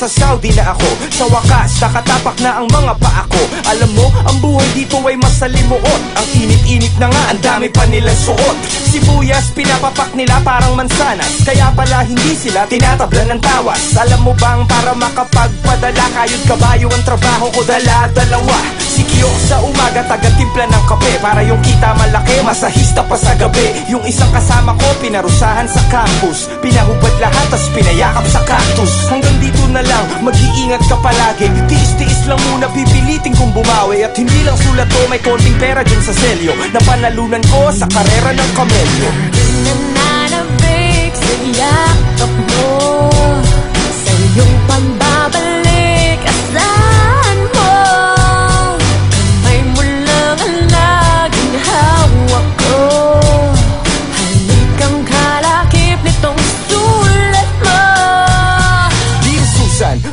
nasa Saudi na ako. Sa wakas, nakatapak na ang mga paa ko. Alam mo, ang buhay dito ay masalimuot. Ang init-init na nga, ang dami pa nilang suot. Sibuyas, pinapapak nila parang mansanas Kaya pala hindi sila tinatablan ng tawas. Alam mo bang para makapagpadala Kayod kabayo ang trabaho ko dala-dalawa Sikyo sa umaga, taga-timpla ng kape. Para yung kita malaki, masahista pa sa gabi. Yung isang kasama ko, pinarusahan sa campus Pinahubad lahat, tas pinayakap sa cactus. Hanggang dito na lang, mag-iingat ka palagi. Tiis-tiis lang muna, pipilitin kong bumawi. At hindi lang sulat to, may konting pera dyan sa selyo. Na panalunan ko sa karera ng kamelyo. Nananabik sa mo Sa iyong pagbabalik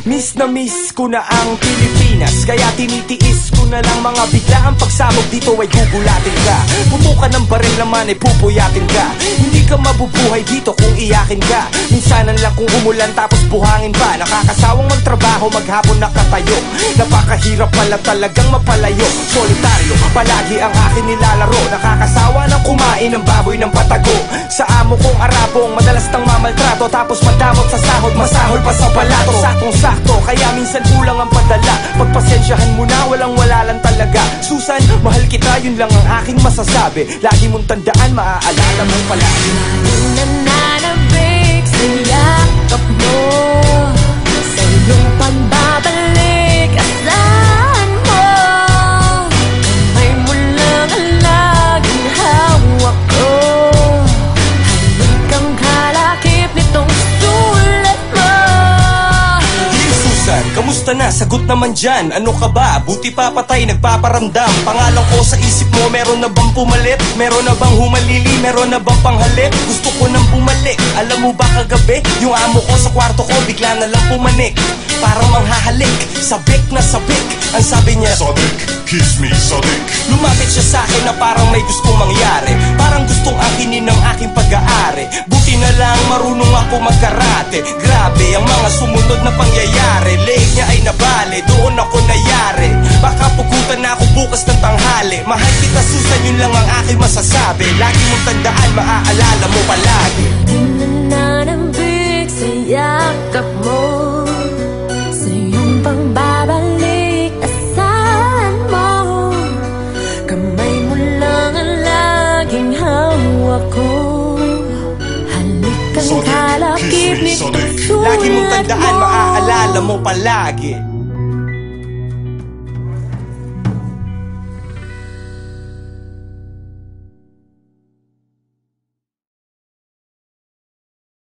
Susan, miss na miss ko na ang Pilipinas. Kaya tinitiis ko na lang mga bigla Ang pagsabog. Dito ay gugulatin ka. Bumuka ng baril naman ay pupuyatin ka. Hindi ka mabubuhay dito kung iyakin ka. Minsanan lang kung umulan tapos buhangin pa. Nakakasawang magtrabaho maghapon nakatayo. Napakahirap pala talagang mapalayo. Solitaryo, palagi ang akin nilalaro. Nakakasawa ng kumain ng baboy ng patago. Sa amo kong arabong madalas tang mamaltrato. Tapos madamot sa sahod, masahol pa sa palato. Saktong-sakto, kaya minsan kulang ang padala. Pagpasensyahan mo na, walang wala lang talaga. Susan, mahal kita, yun lang ang aking masasabi. Lagi mong tandaan, maaalala mo palagi. Nananabik sa mo kamusta na? Sagot naman dyan, ano ka ba? Buti pa patay, nagpaparamdam Pangalan ko sa isip mo, meron na bang pumalit? Meron na bang humalili? Meron na bang panghalip? Gusto ko nang bumalik Alam mo ba kagabi, yung amo ko sa kwarto ko Bigla na lang pumanik Parang manghahalik, sabik na sabik Ang sabi niya, Sadiq, kiss me, Sadiq. Lumapit siya sa akin na parang may gustong mangyari. Parang gustong akinin ng aking pag-aari. Buti na lang marunong ako magkarate. Grabe ang mga sumunod na pangyayari. Leg niya ay nabali, doon ako nayari. Baka pugutan ako bukas ng tanghali. Mahal kita Susan, yun lang ang aking masasabi. Lagi mong tandaan, maaalala mo palagi Sulat Lagi mong tandaan, maaalala mo palagi